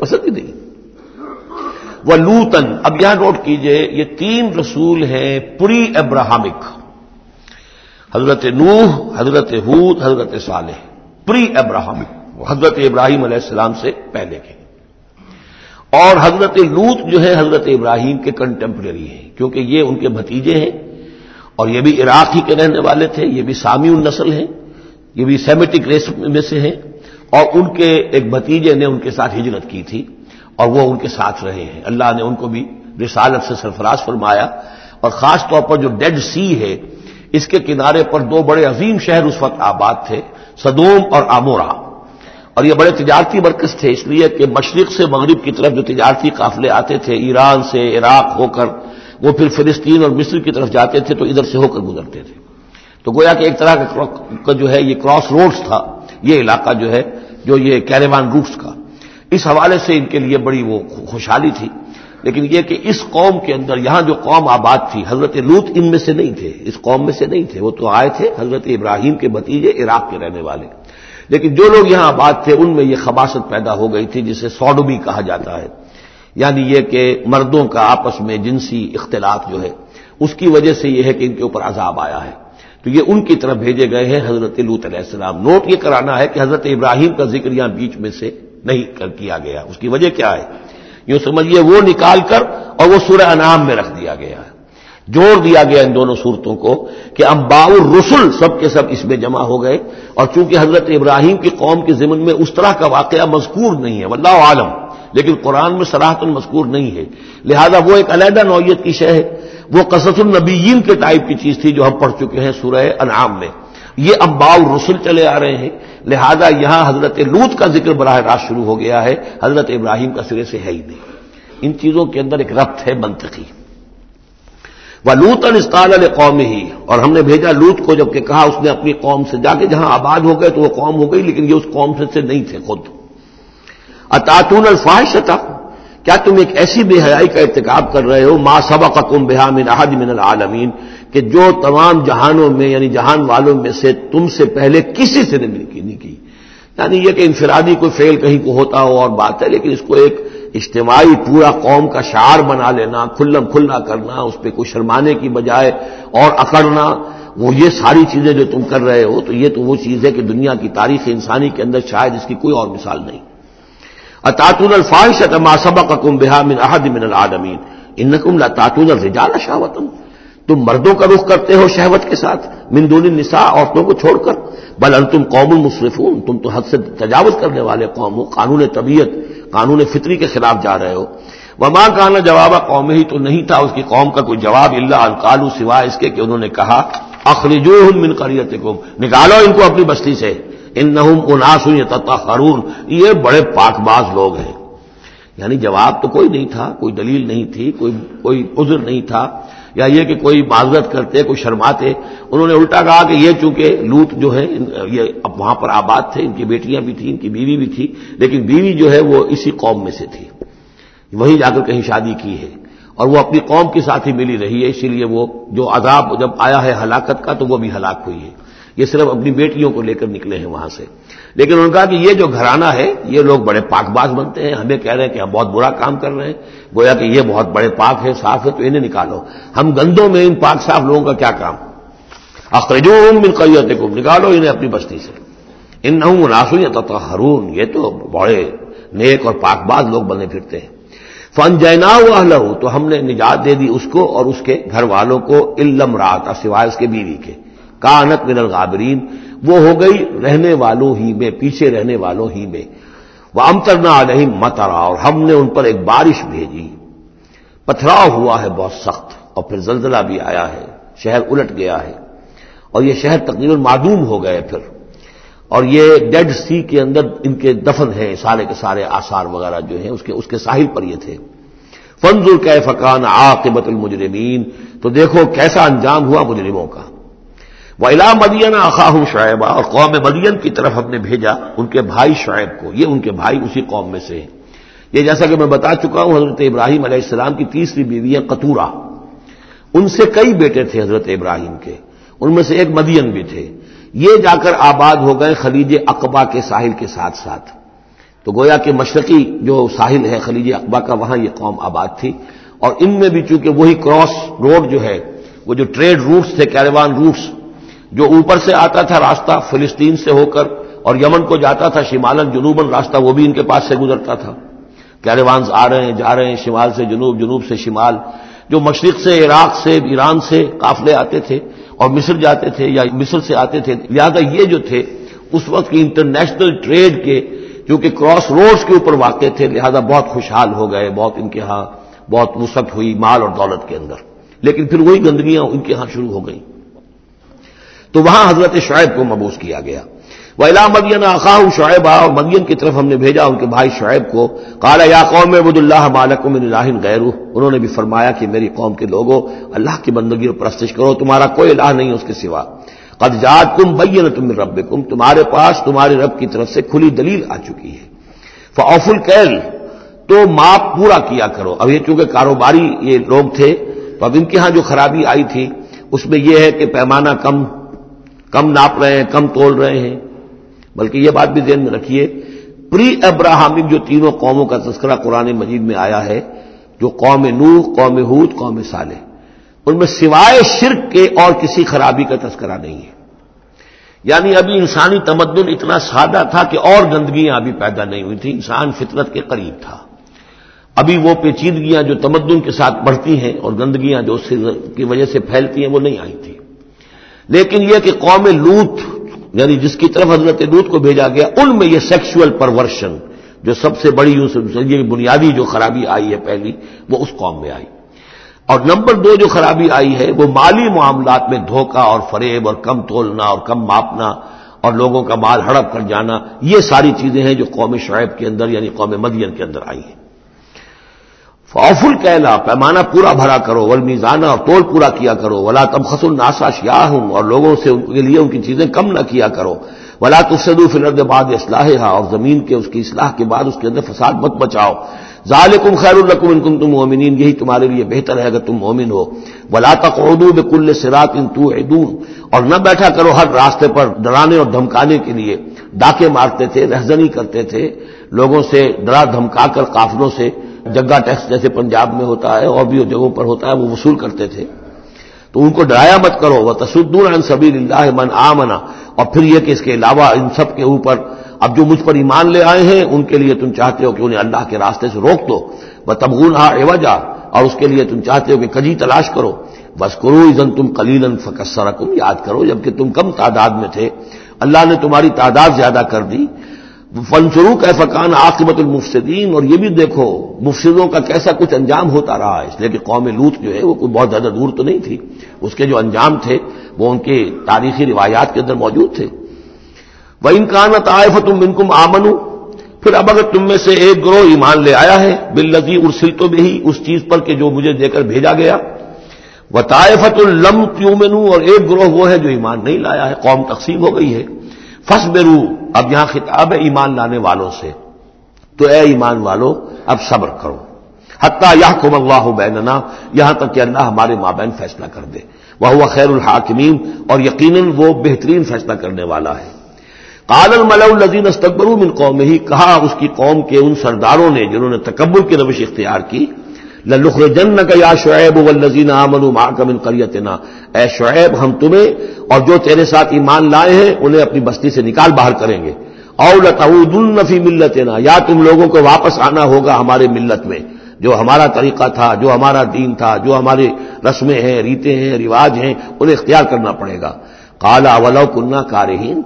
پسند ہی نہیں۔ وہ لوتن اب یہاں نوٹ کیجیے، یہ تین رسول ہیں پری ابراہمک۔ حضرت نوح، حضرت حود حضرت صالح۔ پری ابراہمک، حضرت ابراہیم علیہ السلام سے پہلے کے۔ اور حضرت لوت جو ہے حضرت ابراہیم کے کنٹمپرری ہیں، کیونکہ یہ ان کے بھتیجے ہیں۔ اور یہ بھی عراق ہی کے رہنے والے تھے، یہ بھی سامی النسل ہیں، یہ بھی سیمیٹک ریس میں سے ہیں۔ اور ان کے ایک بھتیجے نے ان کے ساتھ ہجرت کی تھی اور وہ ان کے ساتھ رہے ہیں۔ اللہ نے ان کو بھی رسالت سے سرفراز فرمایا اور خاص طور پر جو ڈیڈ سی ہے، اس کے کنارے پر دو بڑے عظیم شہر اس وقت آباد تھے سدوم اور آمورا اور یہ بڑے تجارتی مرکز تھے، اس لیے کہ مشرق سے مغرب کی طرف جو تجارتی قافلے آتے تھے، ایران سے عراق ہو کر وہ پھر فلسطین اور مصر کی طرف جاتے تھے تو ادھر سے ہو کر گزرتے تھے۔ تو گویا کہ ایک طرح کا جو ہے یہ کراس روڈز تھا، یہ علاقہ جو ہے جو یہ کیریوان روٹس کا۔ اس حوالے سے ان کے لیے بڑی وہ خوشحالی تھی۔ لیکن یہ کہ اس قوم کے اندر یہاں جو قوم آباد تھی، حضرت لوت ان میں سے نہیں تھے۔ اس قوم میں سے نہیں تھے۔ وہ تو آئے تھے حضرت ابراہیم کے بتیجے عراق کے رہنے والے۔ لیکن جو لوگ یہاں آباد تھے، ان میں یہ خباست پیدا ہو گئی تھی، جسے سوڈومی کہا جاتا ہے۔ یعنی یہ کہ مردوں کا آپس میں جنسی اختلاط جو ہے، اس کی وجہ سے یہ ہے کہ ان کے اوپر عذاب آیا ہے۔ تو یہ ان کی طرف بھیجے گئے ہیں حضرت لوت علیہ السلام۔ نوٹ یہ کرانا ہے کہ حضرت ابراہیم کا ذکر یہاں بیچ میں سے نہیں کیا گیا۔ اس کی وجہ کیا ہے؟ یوں سمجھیے، وہ نکال کر اور وہ سورہ انعام میں رکھ دیا گیا ہے۔ جوڑ دیا گیا ان دونوں صورتوں کو کہ امبا رسول سب کے سب اس میں جمع ہو گئے اور چونکہ حضرت ابراہیم کی قوم کے ضمن میں اس طرح کا واقعہ مذکور نہیں ہے، واللہ عالم، لیکن قرآن میں سراہت مذکور نہیں ہے۔ لہذا وہ ایک علیحدہ نوعیت کی شے ہے۔ وہ قصص النبیین کے ٹائپ کی چیز تھی جو ہم پڑھ چکے ہیں سورہ انعام میں۔ یہ امبا رسول چلے آ رہے ہیں۔ لہذا یہاں حضرت لوت کا ذکر براہ راست شروع ہو گیا ہے۔ حضرت ابراہیم کا سرے سے ہے ہی نہیں۔ ان چیزوں کے اندر ایک ربط ہے منطقی۔ وہ لوت انسطال قوم ہی اور ہم نے بھیجا لوت کو جبکہ کہا اس نے اپنی قوم سے جا کے جہاں آباد ہو گئے تو وہ قوم ہو گئی، لیکن یہ اس قوم سے نہیں تھے خود۔ اتاتون الفاحش تھا کیا تم ایک ایسی بے حیائی کا ارتکاب کر رہے ہو؟ ما سبق کم بحا من احد من العالمین کہ جو تمام جہانوں میں یعنی جہان والوں میں سے تم سے پہلے کسی سے نہیں کی۔ یعنی یہ کہ انفرادی کوئی فیل کہیں کو ہوتا ہو اور بات ہے، لیکن اس کو ایک اجتماعی پورا قوم کا شعار بنا لینا، کھلم کھلا کرنا، اس پہ کوئی شرمانے کی بجائے اور اکڑنا، وہ یہ ساری چیزیں جو تم کر رہے ہو، تو یہ تو وہ چیز ہے کہ دنیا کی تاریخ انسانی کے اندر شاید اس کی کوئی اور مثال نہیں۔ اتاتون الفاحش ما سبقکم بها من احد من العالمین انکم لا تاتون الرجال شهوتا. تم مردوں کا رخ کرتے ہو شہوت کے ساتھ، من دون النساء، عورتوں کو چھوڑ کر. بل انتم قوم المصرفون تم تو حد سے تجاوز کرنے والے قوم ہو، قانون طبیعت، قانون فطری کے خلاف جا رہے ہو. وما کانا جواب قوم ہی تو نہیں تھا، اس کی قوم کا کوئی جواب اللہ القالو سوائے اس کے کہ انہوں نے کہا، اخرجوہم من قریتکم نکالو ان کو اپنی بستی سے. ان نہ یہ بڑے پاک باز لوگ ہیں۔ یعنی جواب تو کوئی نہیں تھا، کوئی دلیل نہیں تھی، کوئی کوئی عذر نہیں تھا، یا یہ کہ کوئی معذرت کرتے، کوئی شرماتے۔ انہوں نے الٹا کہا کہ یہ چونکہ لوت جو ہے یہ اب وہاں پر آباد تھے، ان کی بیٹیاں بھی تھیں، ان کی بیوی بھی تھی، لیکن بیوی جو ہے وہ اسی قوم میں سے تھی۔ وہیں جا کر کہیں شادی کی ہے۔ اور وہ اپنی قوم کے ساتھ ہی ملی رہی ہے، اسی لیے وہ جو عذاب جب آیا ہے ہلاکت کا، تو وہ بھی ہلاک ہوئی ہے۔ یہ صرف اپنی بیٹیوں کو لے کر نکلے ہیں وہاں سے۔ لیکن انہوں نے کہا کہ یہ جو گھرانہ ہے، یہ لوگ بڑے پاک باز بنتے ہیں، ہمیں کہہ رہے ہیں کہ ہم بہت برا کام کر رہے ہیں، گویا کہ یہ بہت بڑے پاک ہے صاف ہے تو انہیں نکالو۔ ہم گندوں میں ان پاک صاف لوگوں کا کیا کام؟ اخرجو من قیت کو نکالو انہیں اپنی بستی سے۔ ان نہ مناسب یا ہرون یہ تو بڑے نیک اور پاک باز لوگ بنے پھرتے ہیں۔ فن جینا ہوا تو ہم نے نجات دے دی اس کو اور اس کے گھر والوں کو علم رات سوائے اس کے بیوی کے۔ کانت من الغابرین، وہ ہو گئی رہنے والوں ہی میں، پیچھے رہنے والوں ہی میں۔ وہ امتر نہ مترا اور ہم نے ان پر ایک بارش بھیجی۔ پتھراؤ ہوا ہے بہت سخت، اور پھر زلزلہ بھی آیا ہے، شہر الٹ گیا ہے۔ اور یہ شہر تقریباً معدوم ہو گئے پھر۔ اور یہ ڈیڈ سی کے اندر ان کے دفن ہیں، سارے کے سارے آثار وغیرہ جو ہیں، اس کے اس کے ساحل پر یہ تھے۔ فنزل کی فقان عاقبت المجرمین تو دیکھو کیسا انجام ہوا مجرموں کا۔ وہ الا مدین اخاہ شعیبہ اور قوم مدین کی طرف ہم نے بھیجا ان کے بھائی شعیب کو، یہ ان کے بھائی اسی قوم میں سے ہیں۔ یہ جیسا کہ میں بتا چکا ہوں، حضرت ابراہیم علیہ السلام کی تیسری بیوی ہے قطورہ۔ ان سے کئی بیٹے تھے حضرت ابراہیم کے، ان میں سے ایک مدین بھی تھے۔ یہ جا کر آباد ہو گئے خلیج اقبا کے ساحل کے ساتھ ساتھ۔ تو گویا کہ مشرقی جو ساحل ہے خلیج اقبا کا، وہاں یہ قوم آباد تھی۔ اور ان میں بھی چونکہ وہی کراس روڈ جو ہے، وہ جو ٹریڈ روٹس تھے، کیروان روٹس جو اوپر سے آتا تھا راستہ فلسطین سے ہو کر اور یمن کو جاتا تھا شمالن جنوبن راستہ وہ بھی ان کے پاس سے گزرتا تھا۔ کیروانز آ رہے ہیں، جا رہے ہیں، شمال سے جنوب جنوب سے شمال۔ جو مشرق سے، عراق سے، ایران سے قافلے آتے تھے اور مصر جاتے تھے یا مصر سے آتے تھے، لہذا یہ جو تھے، اس وقت کی انٹرنیشنل ٹریڈ کے، کیونکہ کراس روڈز کے اوپر واقع تھے، لہذا بہت خوشحال ہو گئے، بہت ان کے ہاں بہت وسعت ہوئی مال اور دولت کے اندر۔ لیکن پھر وہی گندگیاں ان کے ہاں شروع ہو گئیں۔ تو وہاں حضرت شعیب کو مبوس کیا گیا۔ ولا مدین اخاہ شعیب اور مدین کی طرف ہم نے بھیجا ان کے بھائی شعیب کو۔ کالا یا قوم عبد اللہ مالک اللہ غیر انہوں نے بھی فرمایا کہ میری قوم کے لوگوں، اللہ کی بندگی اور پرستش کرو، تمہارا کوئی الہ نہیں اس کے سوا۔ قد جات کم بین تم رب کم تمہارے پاس تمہارے رب کی طرف سے کھلی دلیل آ چکی ہے۔ فوف الکیل تو ماپ پورا کیا کرو۔ اب یہ چونکہ کاروباری یہ لوگ تھے، تو اب ان کے ہاں جو خرابی آئی تھی، اس میں یہ ہے کہ پیمانہ کم کم ناپ رہے ہیں، کم تول رہے ہیں۔ بلکہ یہ بات بھی ذہن میں رکھیے پری ابراہمک جو تینوں قوموں کا تذکرہ قرآن مجید میں آیا ہے، جو قوم نوح، قوم ہود، قوم صالح، ان میں سوائے شرک کے اور کسی خرابی کا تذکرہ نہیں ہے۔ یعنی ابھی انسانی تمدن اتنا سادہ تھا کہ اور گندگیاں ابھی پیدا نہیں ہوئی تھی انسان فطرت کے قریب تھا۔ ابھی وہ پیچیدگیاں جو تمدن کے ساتھ بڑھتی ہیں اور گندگیاں جو اس کی وجہ سے پھیلتی ہیں، وہ نہیں آئی تھی لیکن یہ کہ قوم لوت یعنی جس کی طرف حضرت لوت کو بھیجا گیا، ان میں یہ سیکشل پرورشن جو سب سے بڑی بنیادی جو خرابی آئی ہے پہلی، وہ اس قوم میں آئی۔ اور نمبر دو جو خرابی آئی ہے، وہ مالی معاملات میں دھوکہ اور فریب اور کم تولنا اور کم ماپنا اور لوگوں کا مال ہڑپ کر جانا، یہ ساری چیزیں ہیں جو قوم شعیب کے اندر یعنی قوم مدین کے اندر آئی ہیں۔ فوفل کہنا، پیمانہ پورا بھرا کرو ول میزانہ اور تول پورا کیا کرو، ولا تم خس الناسا شیاہ ہوں اور لوگوں سے ان کے لیے ان کی چیزیں کم نہ کیا کرو۔ ولا تفسدو فلرد بعد اصلاح اور زمین کے اس کی اصلاح کے بعد اس کے اندر فساد مت بچاؤ ظالکم خیر الرقم ان کم تم مومنین یہی تمہارے لیے بہتر ہے اگر تم مومن ہو۔ ولا تقعدو بکل سرات ان تو اور نہ بیٹھا کرو ہر راستے پر ڈرانے اور دھمکانے کے لیے۔ ڈاکے مارتے تھے، رہزنی کرتے تھے، لوگوں سے ڈرا دھمکا کر قافلوں سے۔ جگہ ٹیکس جیسے پنجاب میں ہوتا ہے اور بھی جگہوں پر ہوتا ہے، وہ وصول کرتے تھے۔ تو ان کو ڈرایا مت کرو وہ تصدور سبیر اللہ من آمنا اور پھر یہ کہ اس کے علاوہ ان سب کے اوپر، اب جو مجھ پر ایمان لے آئے ہیں، ان کے لیے تم چاہتے ہو کہ انہیں اللہ کے راستے سے روک دو۔ وہ تبغون ہا ایوجا اور اس کے لیے تم چاہتے ہو کہ کجی تلاش کرو۔ بس کرو ازن تم کلیلن فکسرا یاد کرو، جبکہ تم کم تعداد میں تھے۔ اللہ نے تمہاری تعداد زیادہ کر دی۔ فنسرو کا فقان عاقبت المفسدین اور یہ بھی دیکھو، مفسدوں کا کیسا کچھ انجام ہوتا رہا ہے۔ اس لیے کہ قوم لوت جو ہے، وہ کوئی بہت زیادہ دور تو نہیں تھی۔ اس کے جو انجام تھے، وہ ان کے تاریخی روایات کے اندر موجود تھے۔ وہ انکان طائف تم بنکم آمن پھر اب اگر تم میں سے ایک گروہ ایمان لے آیا ہے بل لذی ارسل تو بھی اس چیز پر کہ جو مجھے دے کر بھیجا گیا۔ وہ طائفت الم کیوں اور ایک گروہ وہ ہے جو ایمان نہیں لایا ہے، قوم تقسیم ہو گئی ہے۔ فس اب یہاں خطاب ہے ایمان لانے والوں سے، تو اے ایمان والو، اب صبر کرو۔ حتیٰ یا کم اللہ ہو بیننا، یہاں تک کہ اللہ ہمارے مابین فیصلہ کر دے۔ وہ ہوا خیر الحاکمین اور یقیناً وہ بہترین فیصلہ کرنے والا ہے۔ قال المل الزین استقبر من قوم ہی کہا اس کی قوم کے ان سرداروں نے جنہوں نے تکبر کی روش اختیار کی لخر جن کا یا شعیب والذین آمنوا معك من قريتنا اے شعیب، ہم تمہیں اور جو تیرے ساتھ ایمان لائے ہیں، انہیں اپنی بستی سے نکال باہر کریں گے۔ او لتعودن فی ملتنا، یا تم لوگوں کو واپس آنا ہوگا ہمارے ملت میں۔ جو ہمارا طریقہ تھا، جو ہمارا دین تھا، جو ہماری رسمیں ہیں، ریتیں ہیں، رواج ہیں، انہیں اختیار کرنا پڑے گا۔ کالا ولو کنہ کارہین۔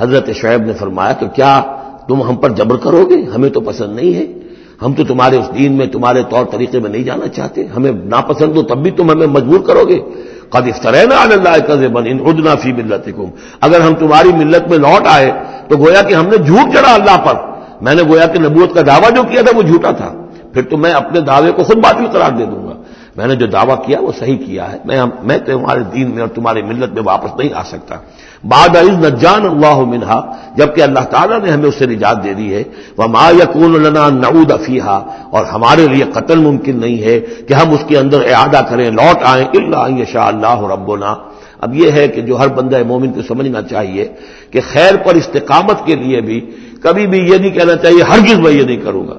حضرت شعیب نے فرمایا کہ کیا تم ہم پر جبر کرو گے؟ ہمیں تو پسند نہیں ہے۔ ہم تو تمہارے اس دین میں، تمہارے طور طریقے میں نہیں جانا چاہتے۔ ہمیں ناپسند ہو، تب بھی تم ہمیں مجبور کرو گے۔ قد افطرنا اللہ قز بن ادنا فی ملت اگر ہم تمہاری ملت میں لوٹ آئے تو گویا کہ ہم نے جھوٹ چڑھا اللہ پر۔ میں نے گویا کہ نبوت کا دعویٰ جو کیا تھا وہ جھوٹا تھا۔ پھر تو میں اپنے دعوے کو خود باطل قرار دے دوں گا۔ میں نے جو دعویٰ کیا وہ صحیح کیا ہے۔ میں میں تمہارے دین میں اور تمہاری ملت میں واپس نہیں آ سکتا۔ بعد عز نجان اللہ منہا، جبکہ اللہ تعالیٰ نے ہمیں اس سے نجات دے دی ہے۔ وہ ما یقون لنا نعود افیحا اور ہمارے لیے قتل ممکن نہیں ہے کہ ہم اس کے اندر اعادہ کریں، لوٹ آئیں اللہ شاء اللہ ربنا۔ اب یہ ہے کہ جو ہر بندہ مومن کو سمجھنا چاہیے کہ خیر پر استقامت کے لیے بھی کبھی بھی یہ نہیں کہنا چاہیے ہرگز میں یہ نہیں کروں گا۔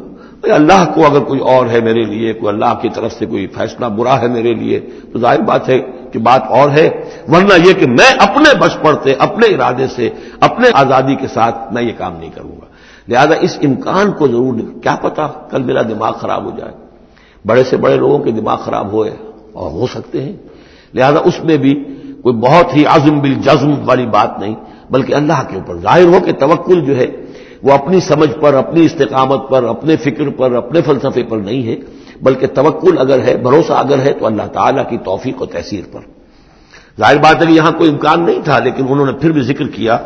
اللہ کو اگر کوئی اور ہے میرے لیے، کوئی اللہ کی طرف سے کوئی فیصلہ برا ہے میرے لیے، تو ظاہر بات ہے کہ بات اور ہے، ورنہ یہ کہ میں اپنے بس پڑتے اپنے ارادے سے، اپنے آزادی کے ساتھ میں یہ کام نہیں کروں گا۔ لہذا اس امکان کو ضرور کیا پتا کل میرا دماغ خراب ہو جائے۔ بڑے سے بڑے لوگوں کے دماغ خراب ہوئے اور ہو سکتے ہیں۔ لہذا اس میں بھی کوئی بہت ہی عزم بل جزم والی بات نہیں، بلکہ اللہ کے اوپر ظاہر ہو کہ توکل جو ہے، وہ اپنی سمجھ پر، اپنی استقامت پر، اپنے فکر پر، اپنے فلسفے پر نہیں ہے۔ بلکہ توکل اگر ہے، بھروسہ اگر ہے، تو اللہ تعالیٰ کی توفیق و تحصیر پر۔ ظاہر بات ہے کہ یہاں کوئی امکان نہیں تھا، لیکن انہوں نے پھر بھی ذکر کیا۔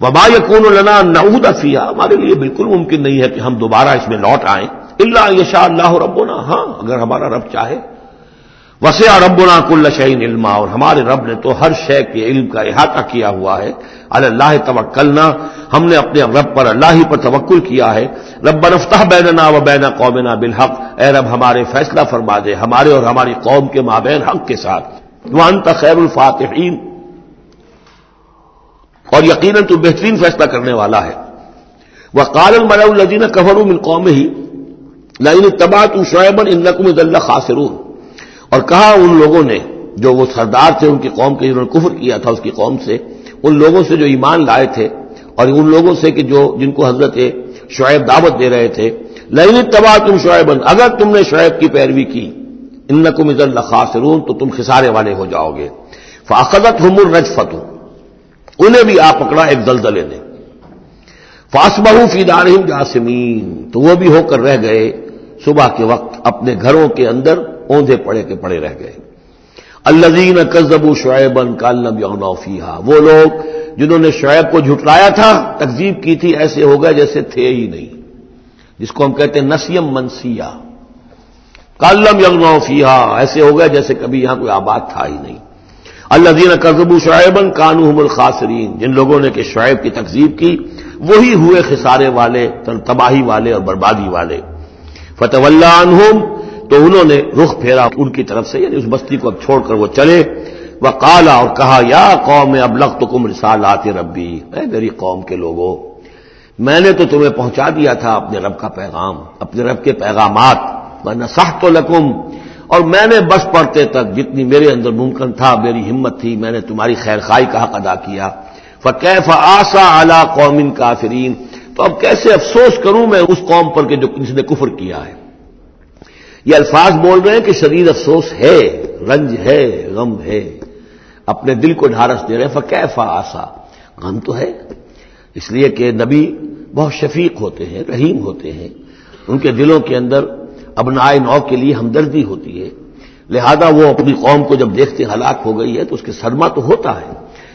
وبا یقون لنا نعود افیہ ہمارے لیے بالکل ممکن نہیں ہے کہ ہم دوبارہ اس میں لوٹ آئیں۔ اللہ یشا اللہ ربنا۔ ہاں اگر ہمارا رب چاہے وسیع ربنا کل شعین علما، اور ہمارے رب نے تو ہر شے کے علم کا احاطہ کیا ہوا ہے۔ اللہ توکلنا، ہم نے اپنے رب پر اللہ ہی پر توکل کیا ہے۔ رب نفتہ بیننا و بین قومنا بالحق۔ اے رب، ہمارے فیصلہ فرما دے، ہمارے اور ہماری قوم کے مابین حق کے ساتھ۔ وانت خیر الفاتحین۔ اور یقیناً تو بہترین فیصلہ کرنے والا ہے۔ وہ کال المر الدین کفر من قوم ہی لائن تباہ تو شعیبن ان نقم اللہ خاصرون اور کہا ان لوگوں نے جو وہ سردار تھے، ان کی قوم کے جنہوں نے کفر کیا تھا اس کی قوم سے، ان لوگوں سے جو ایمان لائے تھے اور ان لوگوں سے کہ جو، جن کو حضرت شعیب دعوت دے رہے تھے لائن تباہ تم شعیب اگر تم نے شعیب کی پیروی کی ان نقم اللہ خاصرون تو تم خسارے والے ہو جاؤ گے۔ فاقت ہم الرج انہیں بھی آ پکڑا ایک دلدلے نے۔ فاس بہو فی دارہم جاسمین، تو وہ بھی ہو کر رہ گئے صبح کے وقت اپنے گھروں کے اندر۔ اوندے پڑے کے پڑے رہ گئے۔ الزین کزب شعیبن کالنب یونا فیحا وہ لوگ جنہوں نے شعیب کو جھٹلایا تھا تقزیب کی تھی، ایسے ہو گئے جیسے تھے ہی نہیں۔ جس کو ہم کہتے ہیں نسیم منسیا کالم یغنا فیحا ایسے ہو گئے جیسے کبھی یہاں کوئی آباد تھا ہی نہیں۔ اللہ دین قزب شعیبن کانو الخاصرین جن لوگوں نے کہ شعیب کی تقزیب کی، وہی ہوئے خسارے والے، تباہی والے اور بربادی والے۔ فتح اللہ عنہم تو انہوں نے رخ پھیرا ان کی طرف سے یعنی اس بستی کو اب چھوڑ کر وہ چلے۔ وہ کالا اور کہا، یا قوم اب لخت کم رسال آتے ربی، اے میری قوم کے لوگوں میں نے تو تمہیں پہنچا دیا تھا اپنے رب کا پیغام، اپنے رب کے پیغامات۔ میں نساح تو لکم اور میں نے بس پڑھتے تک جتنی میرے اندر ممکن تھا، میری ہمت تھی، میں نے تمہاری خیر خائی کا حق ادا کیا۔ فقیف آسا اعلی قومن کافرین تو اب کیسے افسوس کروں میں اس قوم پر کہ جو جس نے کفر کیا ہے۔ یہ الفاظ بول رہے ہیں کہ شریر افسوس ہے، رنج ہے، غم ہے۔ اپنے دل کو ڈھارس دے رہے ہیں آسا۔ غم تو ہے۔ اس لیے کہ نبی بہت شفیق ہوتے ہیں، رحیم ہوتے ہیں۔ ان کے دلوں کے اندر ابنائے نو کے لیے ہمدردی ہوتی ہے۔ لہذا وہ اپنی قوم کو جب دیکھتے ہلاک ہو گئی ہے، تو اس کے سرما تو ہوتا ہے۔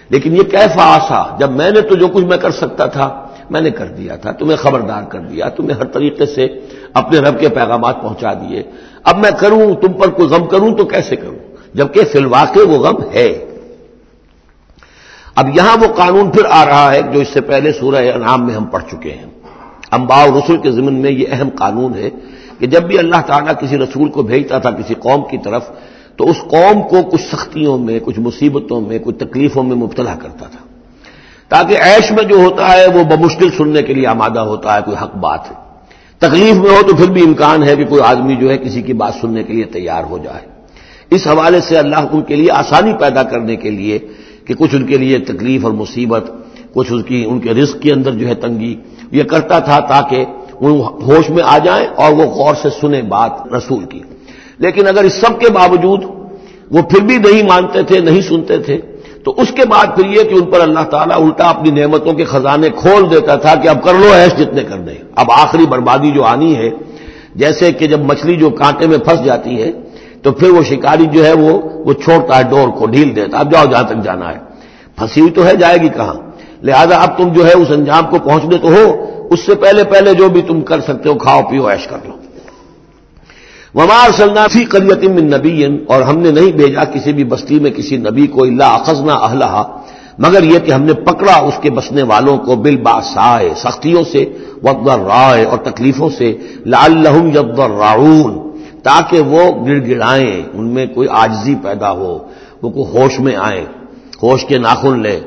لیکن یہ کیفا آسا، جب میں نے تو جو کچھ میں کر سکتا تھا، میں نے کر دیا تھا، تمہیں خبردار کر دیا، تمہیں ہر طریقے سے اپنے رب کے پیغامات پہنچا دیے۔ اب میں کروں، تم پر کوئی غم کروں تو کیسے کروں؟ جبکہ فی الواقع وہ غم ہے۔ اب یہاں وہ قانون پھر آ رہا ہے جو اس سے پہلے سورہ انعام میں ہم پڑھ چکے ہیں۔ امبا رسول کے ضمن میں یہ اہم قانون ہے کہ جب بھی اللہ تعالیٰ کسی رسول کو بھیجتا تھا کسی قوم کی طرف، تو اس قوم کو کچھ سختیوں میں، کچھ مصیبتوں میں، کچھ تکلیفوں میں مبتلا کرتا تھا۔ تاکہ عیش میں جو ہوتا ہے وہ بمشکل سننے کے لیے آمادہ ہوتا ہے، کوئی حق بات ہے۔ تکلیف میں ہو تو پھر بھی امکان ہے کہ کوئی آدمی جو ہے کسی کی بات سننے کے لیے تیار ہو جائے۔ اس حوالے سے اللہ ان کے لیے آسانی پیدا کرنے کے لیے کہ کچھ ان کے لیے تکلیف اور مصیبت، کچھ اس کی، ان کے رزق کے اندر جو ہے تنگی، یہ کرتا تھا تاکہ ہوش میں آ جائیں اور وہ غور سے سنیں بات رسول کی۔ لیکن اگر اس سب کے باوجود وہ پھر بھی نہیں مانتے تھے، نہیں سنتے تھے تو اس کے بعد پھر یہ کہ ان پر اللہ تعالیٰ الٹا اپنی نعمتوں کے خزانے کھول دیتا تھا کہ اب کر لو ایش جتنے کر دیں۔ اب آخری بربادی جو آنی ہے، جیسے کہ جب مچھلی جو کانٹے میں پھنس جاتی ہے، تو پھر وہ شکاری جو ہے وہ وہ چھوڑتا ہے ڈور کو، ڈھیل دیتا اب جاؤ جہاں تک جانا ہے۔ پھنسی ہوئی تو ہے، جائے گی کہاں؟ لہذا اب تم جو ہے اس انجام کو پہنچنے تو ہو۔ اس سے پہلے پہلے جو بھی تم کر سکتے ہو، کھاؤ، پیو، ایش کر لو۔ ومار سلنافی کریتم نبی اور ہم نے نہیں بھیجا کسی بھی بستی میں کسی نبی کو اللہ اخذنا اہلہ مگر یہ کہ ہم نے پکڑا اس کے بسنے والوں کو بل باسائے سختیوں سے وقت رائے اور تکلیفوں سے لال لہم جب راؤن تاکہ وہ گڑ گڑائیں ان میں کوئی آجزی پیدا ہو، وہ کوئی ہوش میں آئے ہوش کے ناخن لے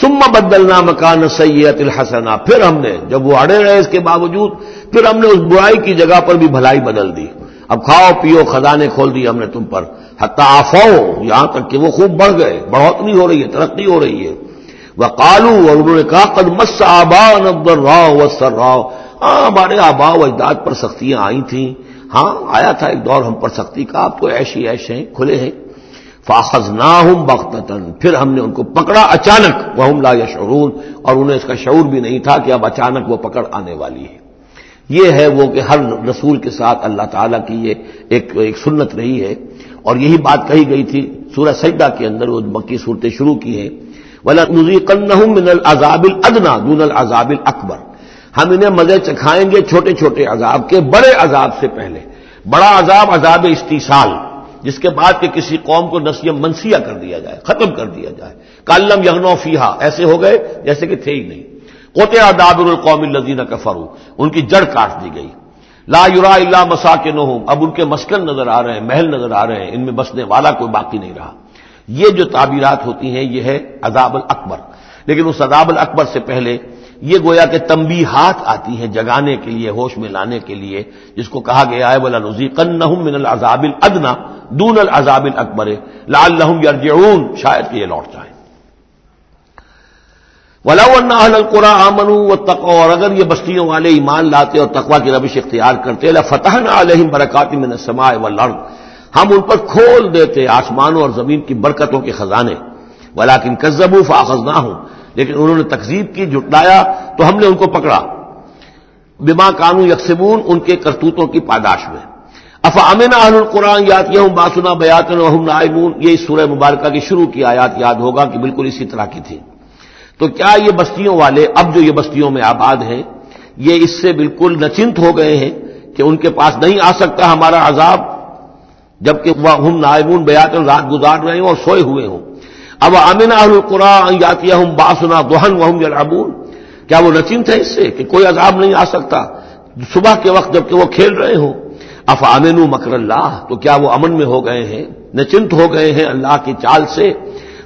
سما بدلنا مکان سید الحسنا پھر ہم نے، جب وہ اڑے رہے اس کے باوجود، پھر ہم نے اس برائی کی جگہ پر بھی بھلائی بدل دی۔ اب کھاؤ پیو، خزانے کھول دی ہم نے تم پر۔ حتہ آفو یہاں تک کہ وہ خوب بڑھ گئے بڑھوتنی ہو رہی ہے، ترقی ہو رہی ہے۔ وہ کالو اور انہوں نے کہا، قد مس آبا نبر راؤ و سر راؤ ہاں ہمارے آبا و اجداد پر سختیاں آئی تھیں۔ ہاں آیا تھا ایک دور ہم پر سختی کا آپ تو ایشی ایش ہیں، کھلے ہیں۔ فاخذ نہ ہوں پھر ہم نے ان کو پکڑا اچانک وہ لا یا شعور اور انہیں اس کا شعور بھی نہیں تھا کہ اب اچانک وہ پکڑ آنے والی ہے۔ یہ ہے وہ کہ ہر رسول کے ساتھ اللہ تعالیٰ کی یہ ایک ایک سنت رہی ہے۔ اور یہی بات کہی گئی تھی سورہ سجدہ کے اندر، وہ مکی صورتیں شروع کی ہیں۔ ولا من العذاب الادنا دون العذاب اکبر ہم انہیں مزے چکھائیں گے چھوٹے چھوٹے عذاب کے بڑے عذاب سے پہلے۔ بڑا عذاب عذاب استیصال، جس کے بعد کہ کسی قوم کو نسیم منسیہ کر دیا جائے، ختم کر دیا جائے۔ کالم یغنو فیحا ایسے ہو گئے جیسے کہ تھے ہی نہیں۔ کوتے آداب القوم الزین کا فرو ان کی جڑ کاٹ دی گئی۔ لا یورا اللہ مسا کے اب ان کے مسکن نظر آ رہے ہیں، محل نظر آ رہے ہیں، ان میں بسنے والا کوئی باقی نہیں رہا۔ یہ جو تعبیرات ہوتی ہیں، یہ ہے عذاب الاکبر۔ لیکن اس عذاب الاکبر سے پہلے یہ گویا کہ تمبی ہاتھ آتی ہیں جگانے کے لیے، ہوش میں لانے کے لیے، جس کو کہا گیا ہے بولا نزی من العذاب الادنا دون العذاب الاکبر لال یرجعون۔ شاید کہ یہ لوٹ جائیں۔ ولا القرا امن و اور اگر یہ بستیوں والے ایمان لاتے اور تقوا کی ربش اختیار کرتے فتح نہ علیہم برکات من السماء والارض ہم ان پر کھول دیتے آسمانوں اور زمین کی برکتوں کے خزانے۔ ولاکن کزبو فاخذ نہ ہوں لیکن انہوں نے تقزیب کی جٹلایا تو ہم نے ان کو پکڑا۔ بما کانو یکسبون ان کے کرتوتوں کی پاداش میں۔ اف امن اہل القرآن یاد کیا ہوں باسنا بیاتن وحم نائمون؟ یہ سورہ مبارکہ کی شروع کی آیات یاد ہوگا کہ بالکل اسی طرح کی تھی۔ تو کیا یہ بستیوں والے اب جو یہ بستیوں میں آباد ہیں، یہ اس سے بالکل نچنت ہو گئے ہیں کہ ان کے پاس نہیں آ سکتا ہمارا عذاب، جبکہ وہ ہم نائمون بیات رات گزار رہے ہوں اور سوئے ہوئے ہوں۔ اب امین القرآن یاتی ہم باسنا دوہن وہم یلعبون۔ کیا وہ نچنت ہے اس سے کہ کوئی عذاب نہیں آ سکتا صبح کے وقت جبکہ وہ کھیل رہے ہوں؟ اف امین مکر اللہ، تو کیا وہ امن میں ہو گئے ہیں، نچنت ہو گئے ہیں اللہ کی چال سے؟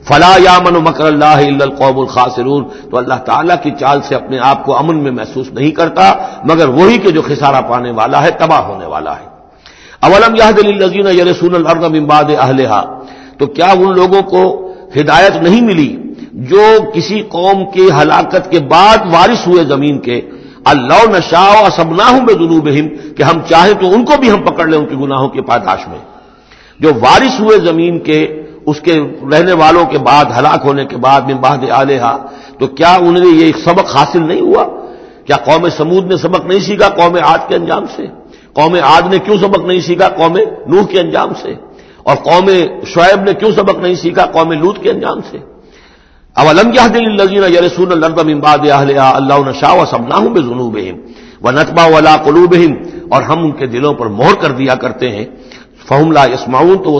فلا یا من مکر اللہ القوم الخاصرون تو اللہ تعالیٰ کی چال سے اپنے آپ کو امن میں محسوس نہیں کرتا، مگر وہی کہ جو خسارہ پانے والا ہے، تباہ ہونے والا ہے۔ اولم یہ الزین یرسون الرد امباد اہلحا تو کیا ان لوگوں کو ہدایت نہیں ملی جو کسی قوم کی ہلاکت کے بعد وارث ہوئے زمین کے؟ اللہ نشا اسبنا ہوں بے جنوب کہ ہم چاہیں تو ان کو بھی ہم پکڑ لیں ان کے گناہوں کے پاداش میں۔ جو وارث ہوئے زمین کے اس کے رہنے والوں کے بعد، ہلاک ہونے کے بعد میں بہد علیہ تو کیا انہیں یہ سبق حاصل نہیں ہوا؟ کیا قوم سمود نے سبق نہیں سیکھا قوم آج کے انجام سے؟ قوم آج نے کیوں سبق نہیں سیکھا قوم نوح کے انجام سے؟ اور قوم شعیب نے کیوں سبق نہیں سیکھا قوم لوت کے انجام سے؟ اب الگ دل الزین یرسون الردم امباد اللہ شاہ و سب نہ ہوں بے جنوب و نتبا ولا قلوب اور ہم ان کے دلوں پر مہر کر دیا کرتے ہیں، فہم لا اسماؤن تو وہ